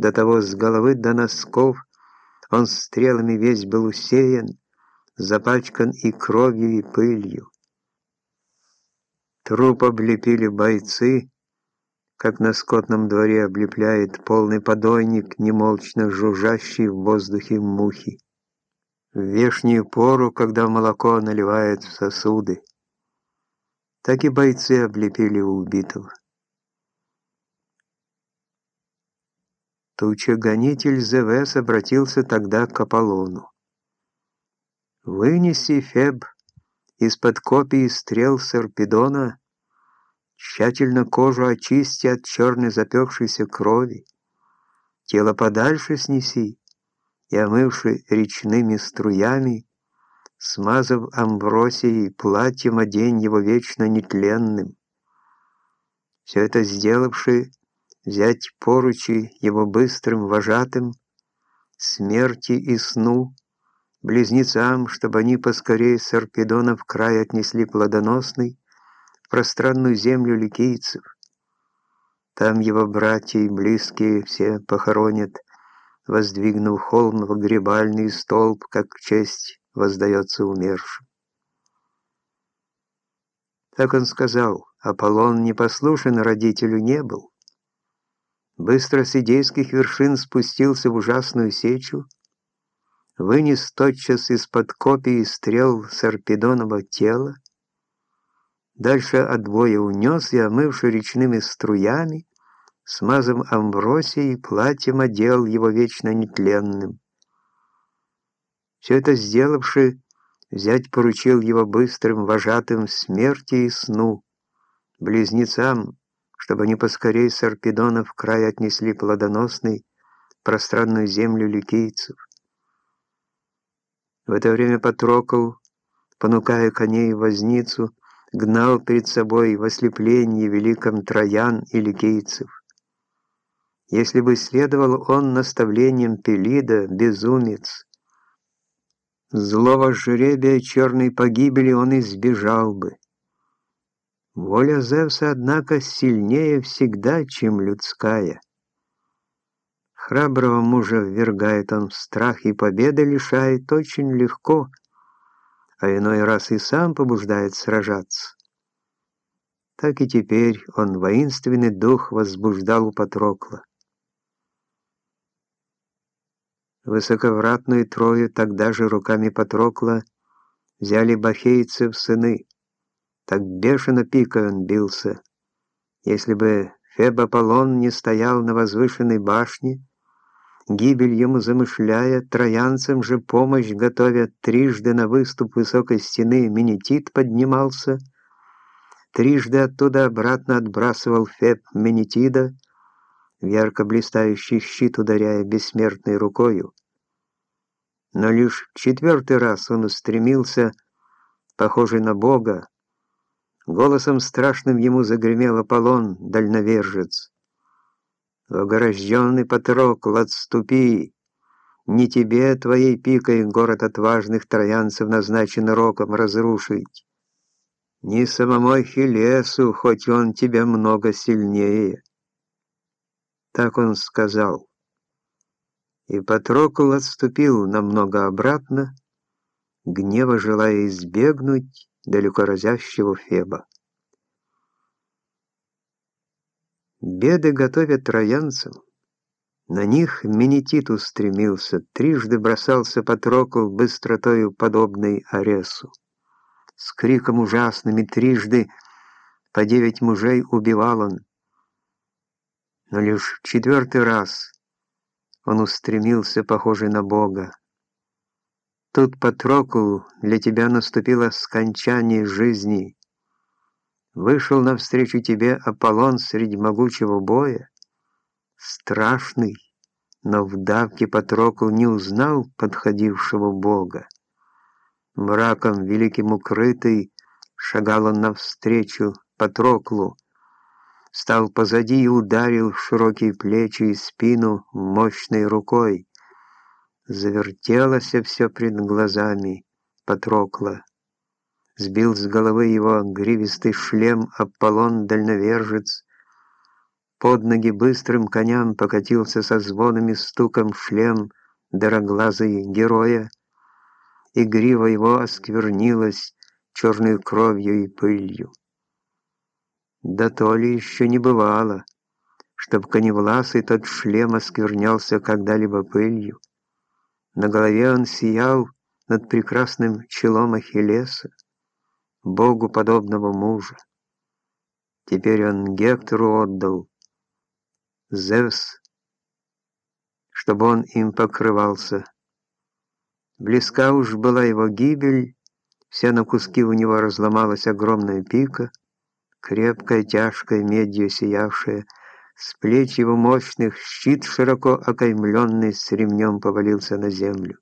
до того с головы до носков он стрелами весь был усеян, запачкан и кровью, и пылью. Труп облепили бойцы, как на скотном дворе облепляет полный подойник, немолчно жужжащий в воздухе мухи. В вешнюю пору, когда молоко наливают в сосуды, так и бойцы облепили убитого. Тучегонитель Зевес обратился тогда к Аполлону. «Вынеси, Феб, из-под копий стрел Сарпедона, тщательно кожу очисти от черной запекшейся крови, тело подальше снеси и, омывши речными струями, смазав амбросией, платьем одень его вечно нетленным. Все это сделавши, взять поручи его быстрым вожатым, смерти и сну, близнецам, чтобы они поскорее с Арпедона в край отнесли плодоносный, в пространную землю ликийцев. Там его братья и близкие все похоронят, воздвигнув холм в гребальный столб, как честь воздается умершим. Так он сказал, Аполлон непослушен родителю не был. Быстро с идейских вершин спустился в ужасную сечу, вынес тотчас из-под копий стрел Сарпедонова тела, дальше от боя унес и, омывши речными струями, смазом амбросией платьем одел его вечно нетленным. Все это сделавши, взять поручил его быстрым вожатым смерти и сну, близнецам, чтобы они поскорей с Арпедона в край отнесли плодоносный пространную землю ликийцев. В это время Патрокл, понукая коней возницу, гнал перед собой в ослеплении великом Троян и ликийцев. Если бы следовал он наставлениям Пелида, безумец, злого жребия черной погибели он избежал бы. Воля Зевса, однако, сильнее всегда, чем людская. Храброго мужа ввергает он в страх и победы лишает очень легко, а иной раз и сам побуждает сражаться. Так и теперь он воинственный дух возбуждал у Патрокла. Высоковратную Трою тогда же руками Патрокла взяли бахейцы в сыны. Так бешено пикой он бился. Если бы Феб Аполлон не стоял на возвышенной башне, гибель ему замышляя, троянцам же помощь готовя, трижды на выступ высокой стены Менетит поднимался, трижды оттуда обратно отбрасывал Феб Менетида, в ярко блистающий щит ударяя бессмертной рукою. Но лишь четвертый раз он устремился, похожий на Бога. Голосом страшным ему загремел Аполлон, дальновержец. Огорожденный Патрокл, отступи! Не тебе, твоей пикой, город отважных троянцев назначен роком разрушить. Ни самому Ахиллесу, хоть он тебя много сильнее. Так он сказал. И Патрокл отступил намного обратно, гнева желая избегнуть далеко разящего Феба. Беды готовят троянцам. На них Менетит устремился, трижды бросался Патрокл быстротою подобной Аресу. С криком ужасным и трижды по девять мужей убивал он, но лишь в четвертый раз он устремился, похожий на Бога. Тут, Патрокл, для тебя наступило скончание жизни. Вышел навстречу тебе Аполлон среди могучего боя, страшный, но в давке Патрокл не узнал подходившего Бога. Мраком великим укрытый шагал он навстречу Патроклу, стал позади и ударил широкие плечи и спину мощной рукой. Завертелось все пред глазами, Патрокла. Сбил с головы его гривистый шлем Аполлон-дальновержец, Под ноги быстрым коням покатился со звоном и стуком шлем дороглазый героя, и грива его осквернилась черной кровью и пылью. Да то ли еще не бывало, чтоб коневласый тот шлем осквернялся когда-либо пылью. На голове он сиял над прекрасным челом Ахиллеса, богу подобного мужа. Теперь он Гектору отдал Зевс, чтобы он им покрывался. Близка уж была его гибель, вся на куски у него разломалась огромная пика, крепкая, тяжкая, медью сиявшая, с плеч его мощных щит, широко окаймленный, с ремнем повалился на землю.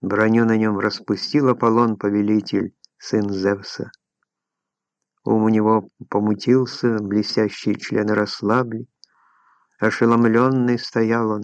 Броню на нем распустил Аполлон, повелитель, сын Зевса. Ум у него помутился, блестящие члены расслабли. Ошеломленный стоял он,